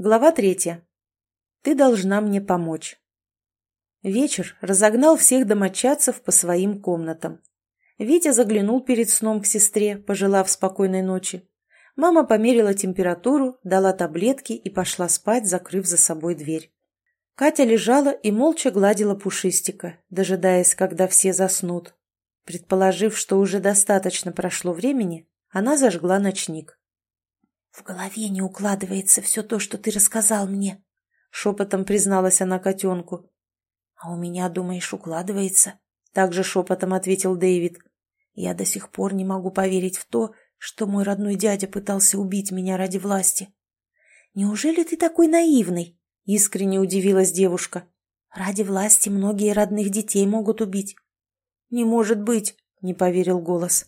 Глава третья. Ты должна мне помочь. Вечер разогнал всех домочадцев по своим комнатам. Витя заглянул перед сном к сестре, пожелав спокойной ночи. Мама померила температуру, дала таблетки и пошла спать, закрыв за собой дверь. Катя лежала и молча гладила пушистика, дожидаясь, когда все заснут. Предположив, что уже достаточно прошло времени, она зажгла ночник. «В голове не укладывается все то, что ты рассказал мне», — шепотом призналась она котенку. «А у меня, думаешь, укладывается?» — также шепотом ответил Дэвид. «Я до сих пор не могу поверить в то, что мой родной дядя пытался убить меня ради власти. Неужели ты такой наивный?» — искренне удивилась девушка. «Ради власти многие родных детей могут убить». «Не может быть!» — не поверил голос.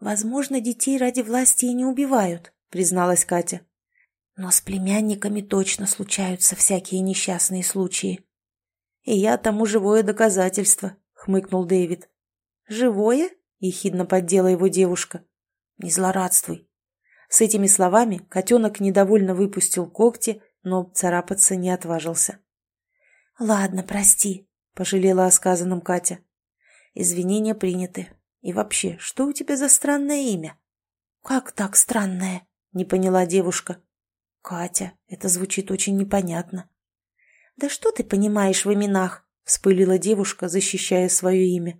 «Возможно, детей ради власти и не убивают», — призналась Катя. «Но с племянниками точно случаются всякие несчастные случаи». «И я тому живое доказательство», — хмыкнул Дэвид. «Живое?» — ехидно поддела его девушка. «Не злорадствуй». С этими словами котенок недовольно выпустил когти, но царапаться не отважился. «Ладно, прости», — пожалела о сказанном Катя. «Извинения приняты. И вообще, что у тебя за странное имя?» «Как так странное?» — не поняла девушка. «Катя, это звучит очень непонятно». «Да что ты понимаешь в именах?» — вспылила девушка, защищая свое имя.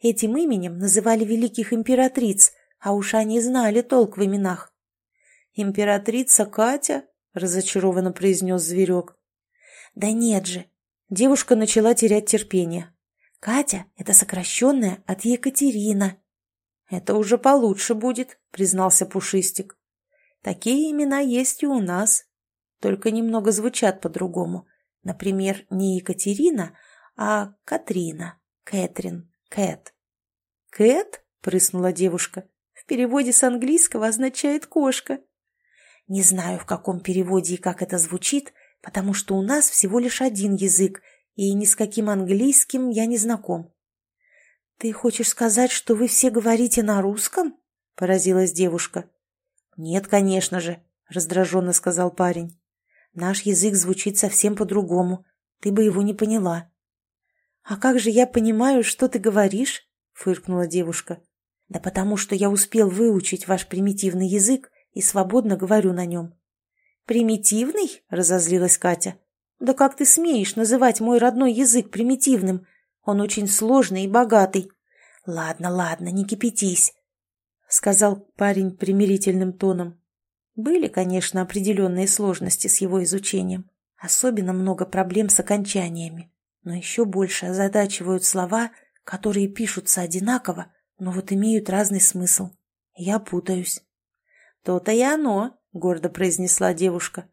«Этим именем называли великих императриц, а уж они знали толк в именах». «Императрица Катя?» — разочарованно произнес зверек. «Да нет же!» Девушка начала терять терпение. «Катя — это сокращенная от Екатерина». «Это уже получше будет», — признался Пушистик. «Такие имена есть и у нас, только немного звучат по-другому. Например, не Екатерина, а Катрина, Кэтрин, Кэт». «Кэт?» — прыснула девушка. «В переводе с английского означает «кошка». «Не знаю, в каком переводе и как это звучит, потому что у нас всего лишь один язык, и ни с каким английским я не знаком. «Ты хочешь сказать, что вы все говорите на русском?» – поразилась девушка. «Нет, конечно же», – раздраженно сказал парень. «Наш язык звучит совсем по-другому. Ты бы его не поняла». «А как же я понимаю, что ты говоришь?» – фыркнула девушка. «Да потому что я успел выучить ваш примитивный язык и свободно говорю на нем». «Примитивный?» – разозлилась Катя. «Да как ты смеешь называть мой родной язык примитивным? Он очень сложный и богатый. Ладно, ладно, не кипятись, — сказал парень примирительным тоном. Были, конечно, определенные сложности с его изучением. Особенно много проблем с окончаниями. Но еще больше озадачивают слова, которые пишутся одинаково, но вот имеют разный смысл. Я путаюсь. «То-то и оно», — гордо произнесла девушка.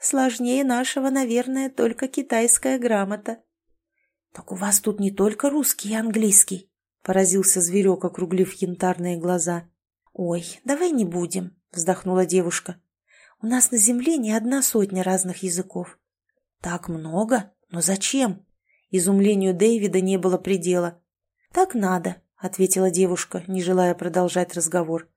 «Сложнее нашего, наверное, только китайская грамота». «Так у вас тут не только русский и английский», — поразился зверек, округлив янтарные глаза. «Ой, давай не будем», — вздохнула девушка. «У нас на земле не одна сотня разных языков». «Так много? Но зачем?» Изумлению Дэвида не было предела. «Так надо», — ответила девушка, не желая продолжать разговор.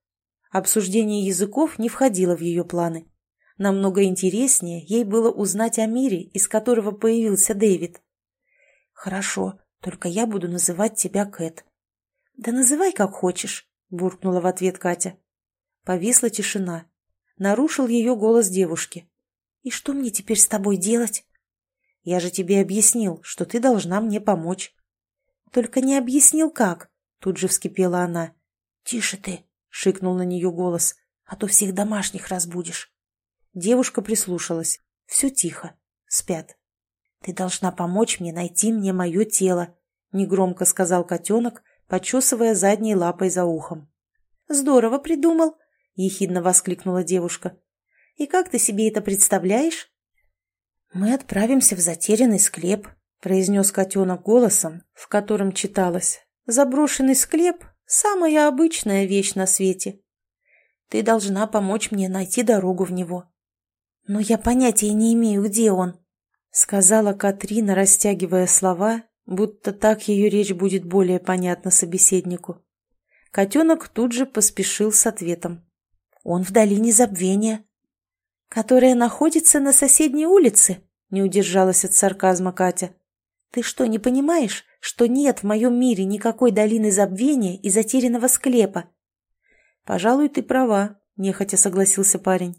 Обсуждение языков не входило в ее планы. Намного интереснее ей было узнать о мире, из которого появился Дэвид. «Хорошо, только я буду называть тебя Кэт». «Да называй как хочешь», — буркнула в ответ Катя. Повисла тишина. Нарушил ее голос девушки. «И что мне теперь с тобой делать?» «Я же тебе объяснил, что ты должна мне помочь». «Только не объяснил, как», — тут же вскипела она. «Тише ты», — шикнул на нее голос, «а то всех домашних разбудишь». Девушка прислушалась. Все тихо. Спят. «Ты должна помочь мне найти мне мое тело», — негромко сказал котенок, почесывая задней лапой за ухом. «Здорово придумал», — ехидно воскликнула девушка. «И как ты себе это представляешь?» «Мы отправимся в затерянный склеп», — произнес котенок голосом, в котором читалось. «Заброшенный склеп — самая обычная вещь на свете. Ты должна помочь мне найти дорогу в него». «Но я понятия не имею, где он», — сказала Катрина, растягивая слова, будто так ее речь будет более понятна собеседнику. Котенок тут же поспешил с ответом. «Он в долине забвения». «Которая находится на соседней улице?» — не удержалась от сарказма Катя. «Ты что, не понимаешь, что нет в моем мире никакой долины забвения и затерянного склепа?» «Пожалуй, ты права», — нехотя согласился парень.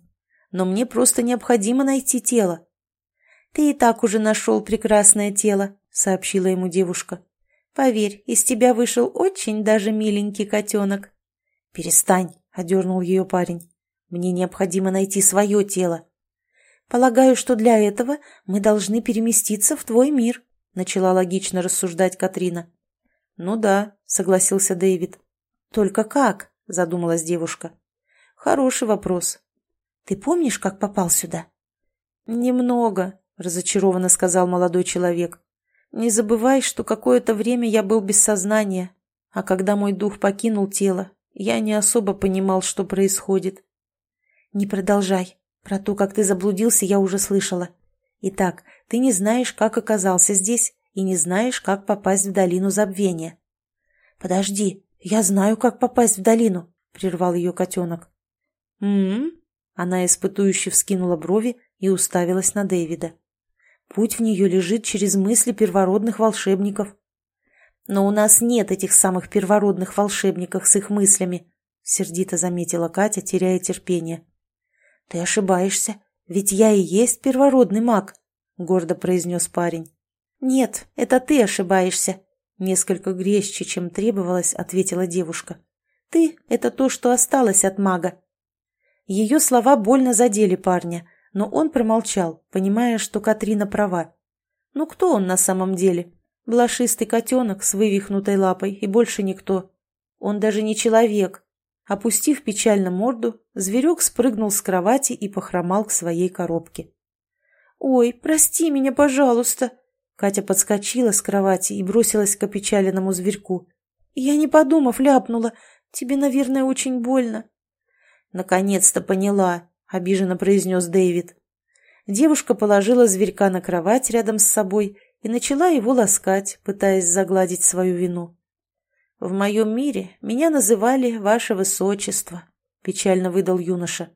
«Но мне просто необходимо найти тело». «Ты и так уже нашел прекрасное тело», — сообщила ему девушка. «Поверь, из тебя вышел очень даже миленький котенок». «Перестань», — одернул ее парень. «Мне необходимо найти свое тело». «Полагаю, что для этого мы должны переместиться в твой мир», — начала логично рассуждать Катрина. «Ну да», — согласился Дэвид. «Только как?» — задумалась девушка. «Хороший вопрос». «Ты помнишь, как попал сюда?» «Немного», — разочарованно сказал молодой человек. «Не забывай, что какое-то время я был без сознания, а когда мой дух покинул тело, я не особо понимал, что происходит». «Не продолжай. Про то, как ты заблудился, я уже слышала. Итак, ты не знаешь, как оказался здесь, и не знаешь, как попасть в долину забвения». «Подожди, я знаю, как попасть в долину», — прервал ее котенок. «М-м-м?» Она испытующе вскинула брови и уставилась на Дэвида. Путь в нее лежит через мысли первородных волшебников. Но у нас нет этих самых первородных волшебников с их мыслями, сердито заметила Катя, теряя терпение. Ты ошибаешься, ведь я и есть первородный маг, гордо произнес парень. Нет, это ты ошибаешься, несколько грезче, чем требовалось, ответила девушка. Ты — это то, что осталось от мага. Ее слова больно задели парня, но он промолчал, понимая, что Катрина права. Ну кто он на самом деле? Блошистый котенок с вывихнутой лапой и больше никто. Он даже не человек. Опустив печально морду, зверек спрыгнул с кровати и похромал к своей коробке. «Ой, прости меня, пожалуйста!» Катя подскочила с кровати и бросилась к опечаленному зверьку. «Я не подумав ляпнула. Тебе, наверное, очень больно». «Наконец-то поняла», обиженно произнес Дэвид. Девушка положила зверька на кровать рядом с собой и начала его ласкать, пытаясь загладить свою вину. «В моем мире меня называли Ваше Высочество», — печально выдал юноша.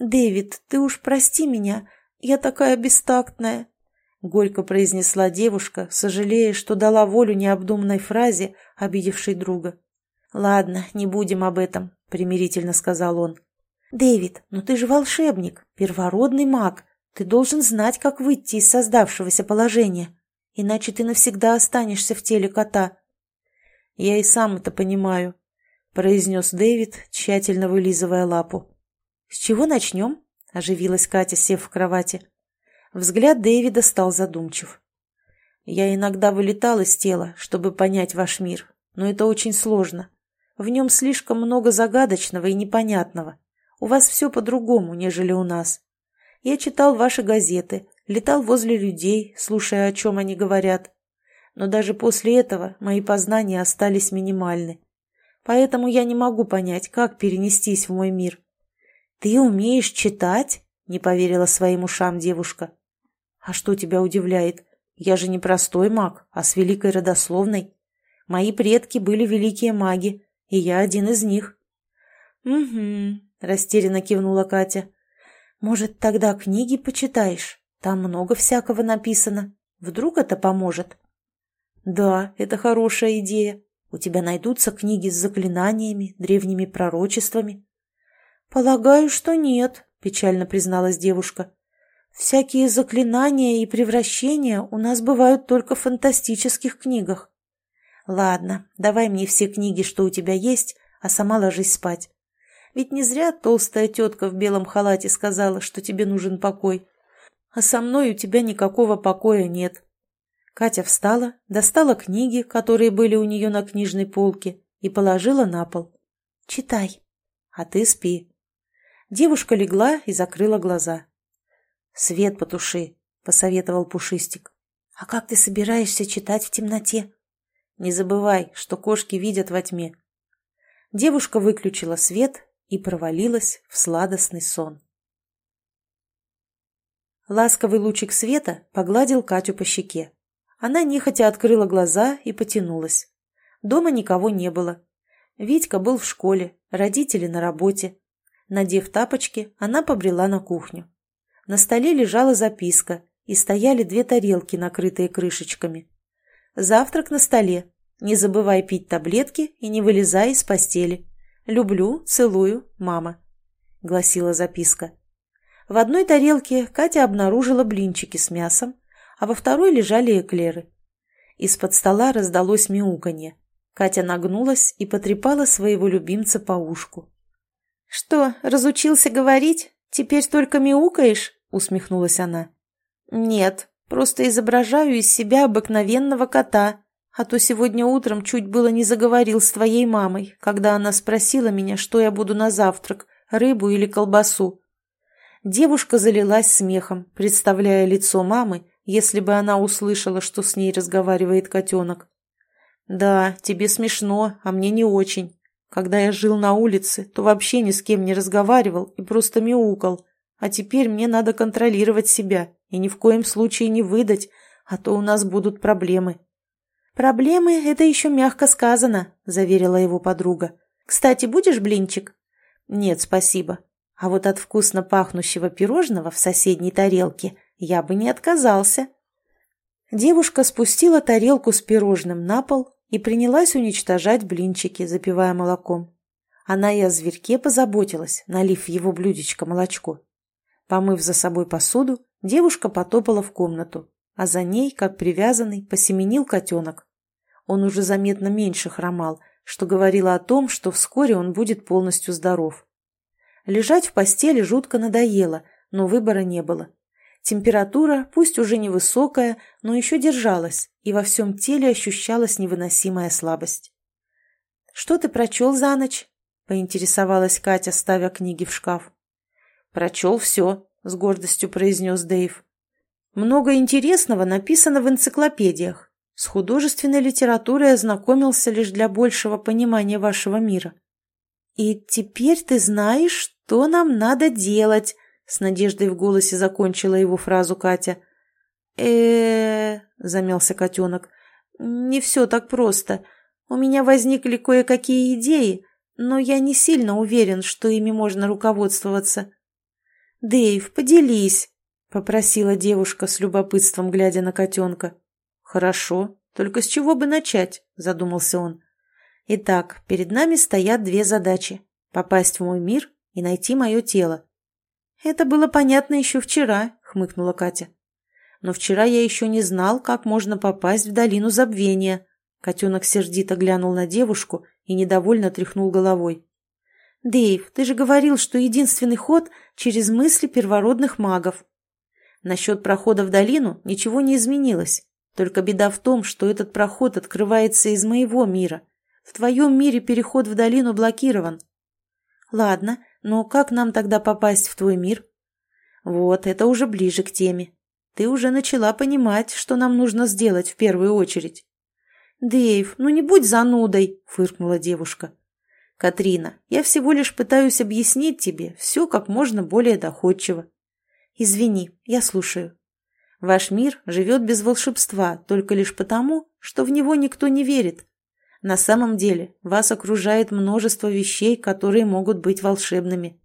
«Дэвид, ты уж прости меня, я такая бестактная», — горько произнесла девушка, сожалея, что дала волю необдуманной фразе, обидевшей друга. «Ладно, не будем об этом», — примирительно сказал он. «Дэвид, ну ты же волшебник, первородный маг. Ты должен знать, как выйти из создавшегося положения. Иначе ты навсегда останешься в теле кота». «Я и сам это понимаю», — произнес Дэвид, тщательно вылизывая лапу. «С чего начнем?» — оживилась Катя, сев в кровати. Взгляд Дэвида стал задумчив. «Я иногда вылетал из тела, чтобы понять ваш мир, но это очень сложно. В нем слишком много загадочного и непонятного. У вас все по-другому, нежели у нас. Я читал ваши газеты, летал возле людей, слушая, о чем они говорят. Но даже после этого мои познания остались минимальны. Поэтому я не могу понять, как перенестись в мой мир. «Ты умеешь читать?» — не поверила своим ушам девушка. «А что тебя удивляет? Я же не простой маг, а с великой родословной. Мои предки были великие маги, и я один из них». «Угу», — растерянно кивнула Катя. «Может, тогда книги почитаешь? Там много всякого написано. Вдруг это поможет?» «Да, это хорошая идея. У тебя найдутся книги с заклинаниями, древними пророчествами?» «Полагаю, что нет», — печально призналась девушка. «Всякие заклинания и превращения у нас бывают только в фантастических книгах». «Ладно, давай мне все книги, что у тебя есть, а сама ложись спать. Ведь не зря толстая тетка в белом халате сказала, что тебе нужен покой. А со мной у тебя никакого покоя нет. Катя встала, достала книги, которые были у нее на книжной полке, и положила на пол. «Читай». «А ты спи». Девушка легла и закрыла глаза. «Свет потуши», — посоветовал Пушистик. «А как ты собираешься читать в темноте?» «Не забывай, что кошки видят во тьме». Девушка выключила свет и провалилась в сладостный сон. Ласковый лучик света погладил Катю по щеке. Она нехотя открыла глаза и потянулась. Дома никого не было. Витька был в школе, родители на работе. Надев тапочки, она побрела на кухню. На столе лежала записка, и стояли две тарелки, накрытые крышечками. «Завтрак на столе. Не забывай пить таблетки и не вылезай из постели. Люблю, целую, мама», — гласила записка. В одной тарелке Катя обнаружила блинчики с мясом, а во второй лежали эклеры. Из-под стола раздалось мяуканье. Катя нагнулась и потрепала своего любимца по ушку. «Что, разучился говорить? Теперь только мяукаешь?» — усмехнулась она. «Нет, просто изображаю из себя обыкновенного кота, а то сегодня утром чуть было не заговорил с твоей мамой, когда она спросила меня, что я буду на завтрак, рыбу или колбасу». Девушка залилась смехом, представляя лицо мамы, если бы она услышала, что с ней разговаривает котенок. «Да, тебе смешно, а мне не очень. Когда я жил на улице, то вообще ни с кем не разговаривал и просто мяукал. А теперь мне надо контролировать себя и ни в коем случае не выдать, а то у нас будут проблемы». «Проблемы — это еще мягко сказано», — заверила его подруга. «Кстати, будешь блинчик?» «Нет, спасибо. А вот от вкусно пахнущего пирожного в соседней тарелке я бы не отказался». Девушка спустила тарелку с пирожным на пол и принялась уничтожать блинчики, запивая молоком. Она и о зверьке позаботилась, налив в его блюдечко молочко. Помыв за собой посуду, девушка потопала в комнату, а за ней, как привязанный, посеменил котенок. Он уже заметно меньше хромал, что говорило о том, что вскоре он будет полностью здоров. Лежать в постели жутко надоело, но выбора не было. Температура, пусть уже невысокая, но еще держалась, и во всем теле ощущалась невыносимая слабость. «Что ты прочел за ночь?» — поинтересовалась Катя, ставя книги в шкаф. «Прочел все», — с гордостью произнес Дэйв. «Много интересного написано в энциклопедиях. С художественной литературой ознакомился лишь для большего понимания вашего мира». «И теперь ты знаешь, что нам надо делать», — с надеждой в голосе закончила его фразу Катя. э замялся котенок. «Не все так просто. У меня возникли кое-какие идеи, но я не сильно уверен, что ими можно руководствоваться». «Дэйв, поделись», — попросила девушка с любопытством, глядя на котенка. «Хорошо, только с чего бы начать?» — задумался он. «Итак, перед нами стоят две задачи — попасть в мой мир и найти мое тело». «Это было понятно еще вчера», — хмыкнула Катя. «Но вчера я еще не знал, как можно попасть в долину забвения». Котенок сердито глянул на девушку и недовольно тряхнул головой. «Дэйв, ты же говорил, что единственный ход через мысли первородных магов». Насчет прохода в долину ничего не изменилось. Только беда в том, что этот проход открывается из моего мира. В твоем мире переход в долину блокирован. Ладно, но как нам тогда попасть в твой мир? Вот, это уже ближе к теме. Ты уже начала понимать, что нам нужно сделать в первую очередь. «Дэйв, ну не будь занудой!» — фыркнула девушка. «Катрина, я всего лишь пытаюсь объяснить тебе все как можно более доходчиво». «Извини, я слушаю». «Ваш мир живет без волшебства только лишь потому, что в него никто не верит. На самом деле вас окружает множество вещей, которые могут быть волшебными».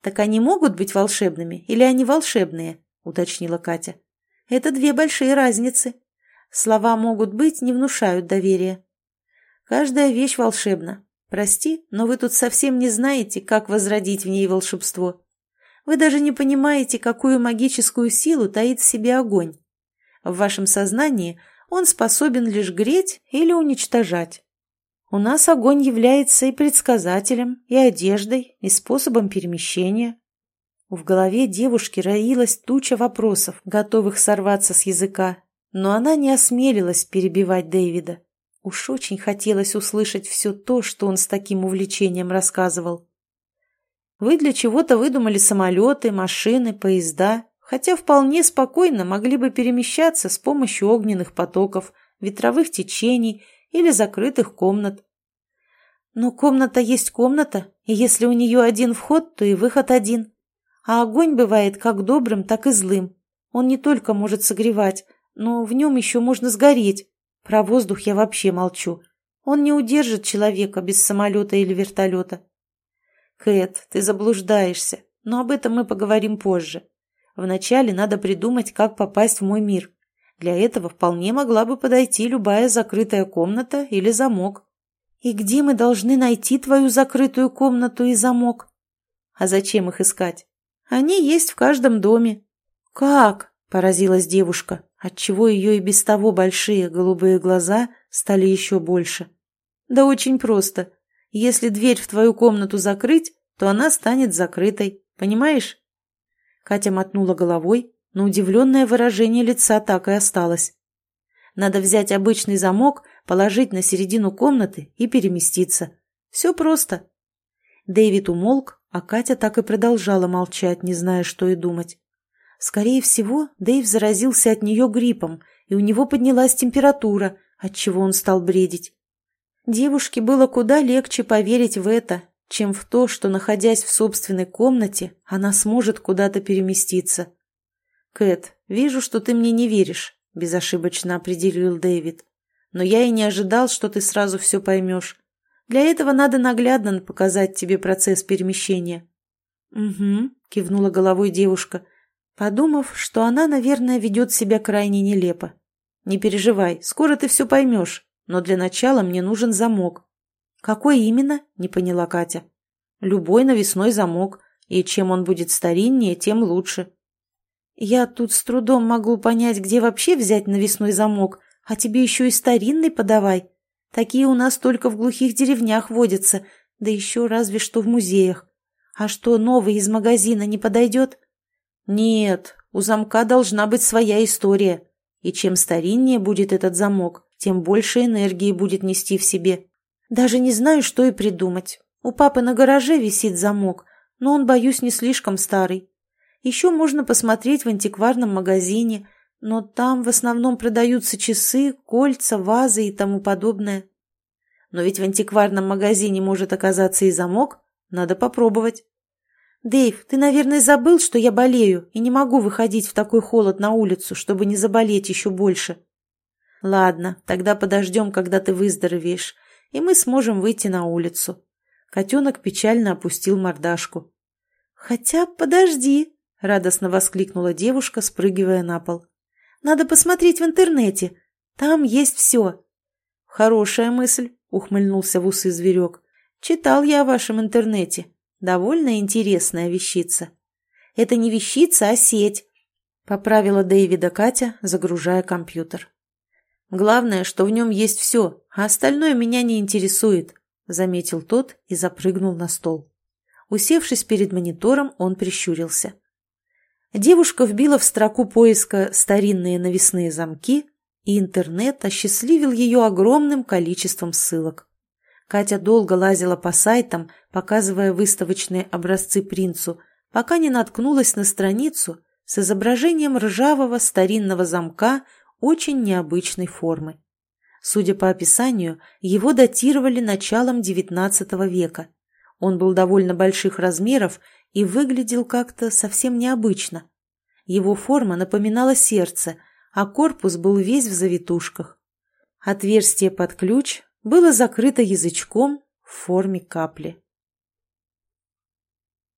«Так они могут быть волшебными или они волшебные?» — уточнила Катя. «Это две большие разницы. Слова «могут быть» не внушают доверия. Каждая вещь волшебна, Прости, но вы тут совсем не знаете, как возродить в ней волшебство. Вы даже не понимаете, какую магическую силу таит в себе огонь. В вашем сознании он способен лишь греть или уничтожать. У нас огонь является и предсказателем, и одеждой, и способом перемещения. В голове девушки роилась туча вопросов, готовых сорваться с языка, но она не осмелилась перебивать Дэвида. Уж очень хотелось услышать все то, что он с таким увлечением рассказывал. Вы для чего-то выдумали самолеты, машины, поезда, хотя вполне спокойно могли бы перемещаться с помощью огненных потоков, ветровых течений или закрытых комнат. Но комната есть комната, и если у нее один вход, то и выход один. А огонь бывает как добрым, так и злым. Он не только может согревать, но в нем еще можно сгореть. Про воздух я вообще молчу. Он не удержит человека без самолета или вертолета. Кэт, ты заблуждаешься, но об этом мы поговорим позже. Вначале надо придумать, как попасть в мой мир. Для этого вполне могла бы подойти любая закрытая комната или замок. И где мы должны найти твою закрытую комнату и замок? А зачем их искать? Они есть в каждом доме. Как? Поразилась девушка, отчего ее и без того большие голубые глаза стали еще больше. Да очень просто. Если дверь в твою комнату закрыть, то она станет закрытой. Понимаешь? Катя мотнула головой, но удивленное выражение лица так и осталось. Надо взять обычный замок, положить на середину комнаты и переместиться. Все просто. Дэвид умолк, а Катя так и продолжала молчать, не зная, что и думать. Скорее всего, Дэйв заразился от нее гриппом, и у него поднялась температура, отчего он стал бредить. Девушке было куда легче поверить в это, чем в то, что, находясь в собственной комнате, она сможет куда-то переместиться. «Кэт, вижу, что ты мне не веришь», — безошибочно определил Дэвид. «Но я и не ожидал, что ты сразу все поймешь. Для этого надо наглядно показать тебе процесс перемещения». «Угу», — кивнула головой девушка, подумав, что она, наверное, ведет себя крайне нелепо. «Не переживай, скоро ты все поймешь, но для начала мне нужен замок». «Какой именно?» – не поняла Катя. «Любой навесной замок, и чем он будет стариннее, тем лучше». «Я тут с трудом могу понять, где вообще взять навесной замок, а тебе еще и старинный подавай. Такие у нас только в глухих деревнях водятся, да еще разве что в музеях. А что, новый из магазина не подойдет?» «Нет, у замка должна быть своя история, и чем стариннее будет этот замок, тем больше энергии будет нести в себе». Даже не знаю, что и придумать. У папы на гараже висит замок, но он, боюсь, не слишком старый. Еще можно посмотреть в антикварном магазине, но там в основном продаются часы, кольца, вазы и тому подобное. Но ведь в антикварном магазине может оказаться и замок. Надо попробовать. Дэйв, ты, наверное, забыл, что я болею и не могу выходить в такой холод на улицу, чтобы не заболеть еще больше. Ладно, тогда подождем, когда ты выздоровеешь и мы сможем выйти на улицу. Котенок печально опустил мордашку. «Хотя, подожди!» — радостно воскликнула девушка, спрыгивая на пол. «Надо посмотреть в интернете. Там есть все». «Хорошая мысль», — ухмыльнулся в усы зверек. «Читал я о вашем интернете. Довольно интересная вещица». «Это не вещица, а сеть», — поправила Дэвида Катя, загружая компьютер. Главное, что в нем есть все, а остальное меня не интересует», — заметил тот и запрыгнул на стол. Усевшись перед монитором, он прищурился. Девушка вбила в строку поиска «старинные навесные замки», и интернет осчастливил ее огромным количеством ссылок. Катя долго лазила по сайтам, показывая выставочные образцы принцу, пока не наткнулась на страницу с изображением ржавого старинного замка очень необычной формы. Судя по описанию, его датировали началом XIX века. Он был довольно больших размеров и выглядел как-то совсем необычно. Его форма напоминала сердце, а корпус был весь в завитушках. Отверстие под ключ было закрыто язычком в форме капли.